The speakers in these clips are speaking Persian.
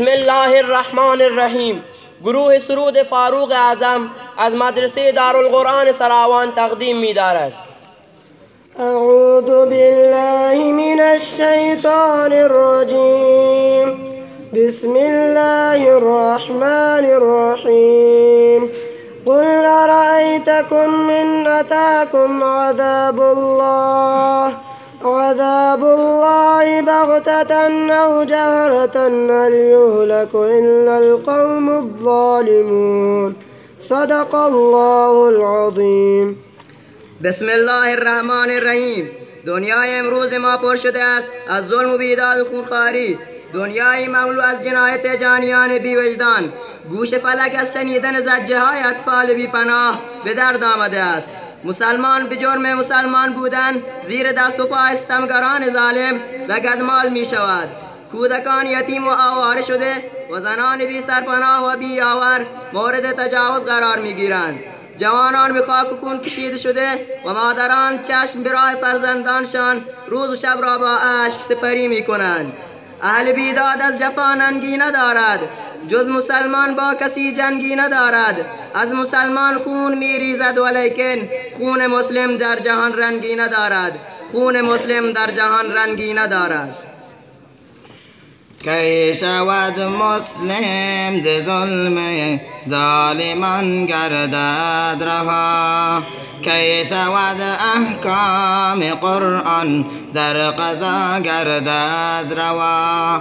بسم الله الرحمن الرحيم گروه سرود فاروق اعظم از مدرسه دارالقرآن سراوان تقدیم می‌دارد اعوذ بالله من الشیطان الرجیم بسم الله الرحمن الرحیم قل رأيتكم من أتاكم عذاب الله عذاب الله بغتة أو جهرة هل يهلك إلا القوم الظالمون؟ صدق الله العظيم. بسم الله الرحمن الرحیم دنیای امروز ما پر شده است از ظلم و بیداد و خونخواری. دنیای مملو از جنایت جانیان بی وجدان گوش فلک از شنیدن زجه های اطفال بی پناه به درد آمده است. مسلمان به جرم مسلمان بودن زیر دست و پای ستمگران ظالم و گدمال می شود کودکان یتیم و آواره شده و زنان بی سرپناه و بی یاور مورد تجاوز قرار می گیرند جوانان به خاک و خون کشیده شده و مادران چشم به فرزندانشان روز و شب را با اشک سپری می کنند اهل بیداد از جفا ننگی ندارد. جز مسلمان با کسی جنگی ندارد. از مسلمان خون می ریزد ولیکن خون مسلم در جهان رنگی ندارد. خون مسلم در جهان رنگی ندارد. کی شود مسلم ز ظلم ظالمان گردد رها؟ کی شود احکام قرآن در قضا گردد روا؟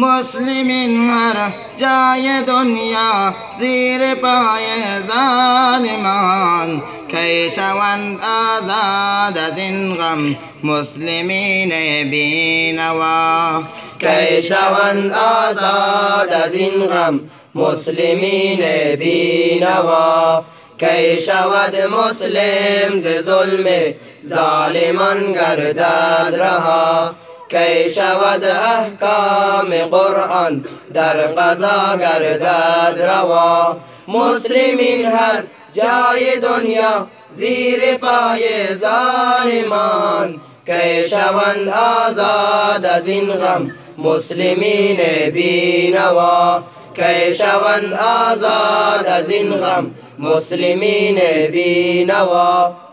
مسلمین هر جای دنیا زیر پای ظالمان. کی شوند آزاد از این غم مسلمین بینوا. کی شوند آزاد از این غم مسلمین بینوا. کی شود مسلم ز ظلم ظالمان گردد رها. کی شود احکام قرآن در قضا گردد روا. مسلمین هر جای دنیا زیر پای ظالمان. کی شوند آزاد از این غم مسلمین بینوا. کی شوند آزاد از این غم مسلمین بینوا.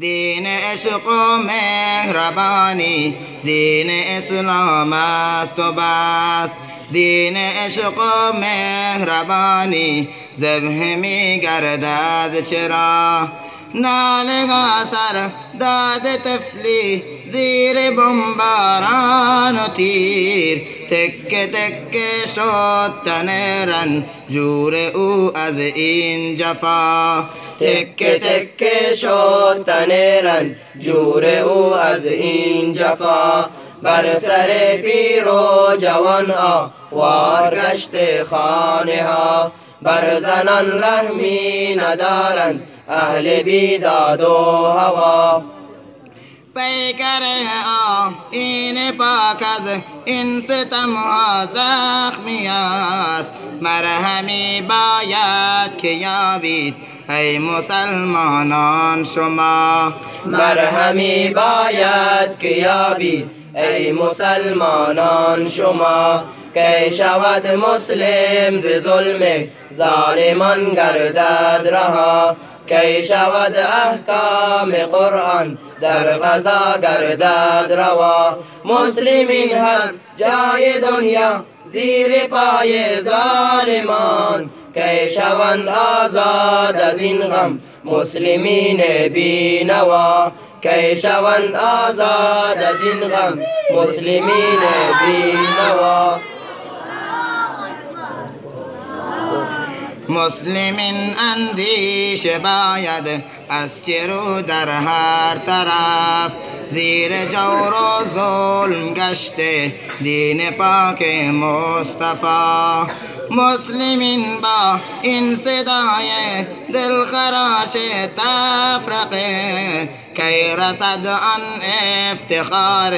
دین عشق و مهربانی دین اسلام است و بس. دین عشق و مهربانی زبه می گردد چرا؟ ناله سر داد تفلی زیر بمباران و تیر. تکه تکه شد تن رنجور او از این جفا. تکه تکه شد تن رنجور او از این جفا بر سر پیر و جوان آوار گشت خانه ها بر زنان رحمی ندارند اهل بیداد و هوا پیکر این پاک از این ستم ها زخمی است مرهمی باید که یابید ای مسلمانان شما. مرهمی باید که یابید ای مسلمانان شما. کی شود مسلم ز ظلم ظالمان گردد رها. کی شود احکام قرآن در غذا گردد روا. مسلمین هر جای دنیا زیر پای ظالمان. کی شوند آزاد از این غم مسلمین بینوا کی شوند آزاد از این غم مسلمین بینوا مسلمین اندیش باید از چرو در هر طرف زیر جور و ظلم گشته دین پاک مصطفی مسلمین با این صدای دلخراش تفرقه کی رسد آن افتخار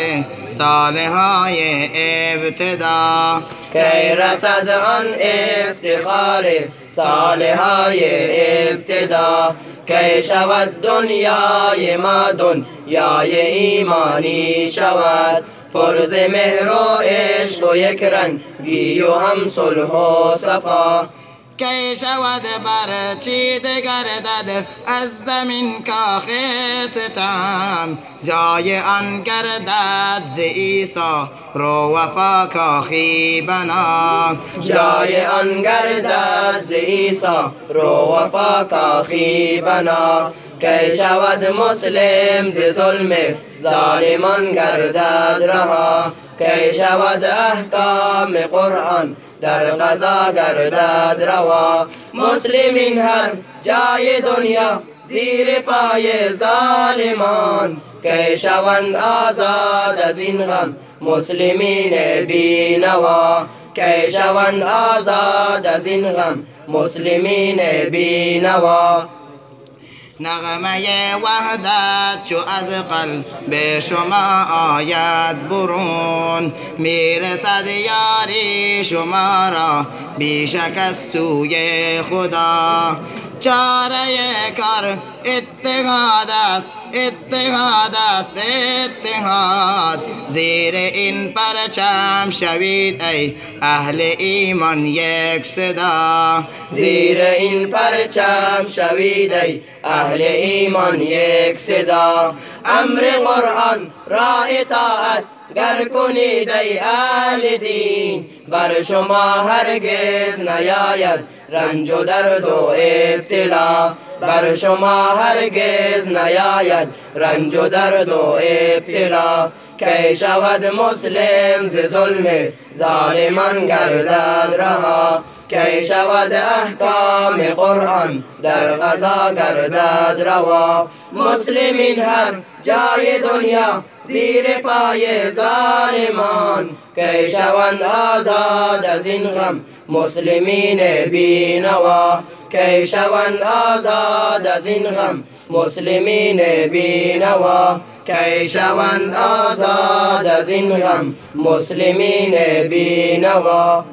سالهای ابتدا؟ کی رسد آن افتخار سالهای ابتدا؟ کی شود دنیای ما دنیای ایمانی شود؟ پرز مهر و عشق و یک رنگ گی و هم صلح و صفا. کی شود بر چید گردد از زمین کاخ ستم جای آن گردد ز ایسا رو وفا کاخی بنا. جای آن گردد ز عیسی رو وفا کاخی بنا. کی شود مسلم ز ظلم ظالمان گردد رها. کی شود احکام قرآن در قضا گردد روا. مسلمین هر جای دنیا زیر پای ظالمان. کی شوند آزاد از این غم مسلمین بینوا. کی شوند آزاد از این غم مسلمین بینوا. نغمه وحدت چو از قلب شما آید برون. می‌رسد یاری شما را بیشک از سوی خدا. چاره کار اتحاد است. اتحاد است اتحاد. زیر این پرچم شوید ای اهل ایمان یک صدا. زیر این پرچم شوید ای اهل ایمان یک صدا. امر قرآن را اطاعت گر کنید ای اهل دین. بر شما هرگز نیاید رنج و درد و ابتلا بر شما هرگز نیاید رنج و درد و ابتلا کی شود مسلم ز ظلم ظالمان گردد رها کی شود احکام قرآن در قضا گردد روا. مسلمین هر جای دنیا زیر پای ظالمان. کی شوند آزاد از این غم مسلمین بینوا. کی آزاد از این غم مسلمین بینوا. کی آزاد از این غم مسلمین بینوا.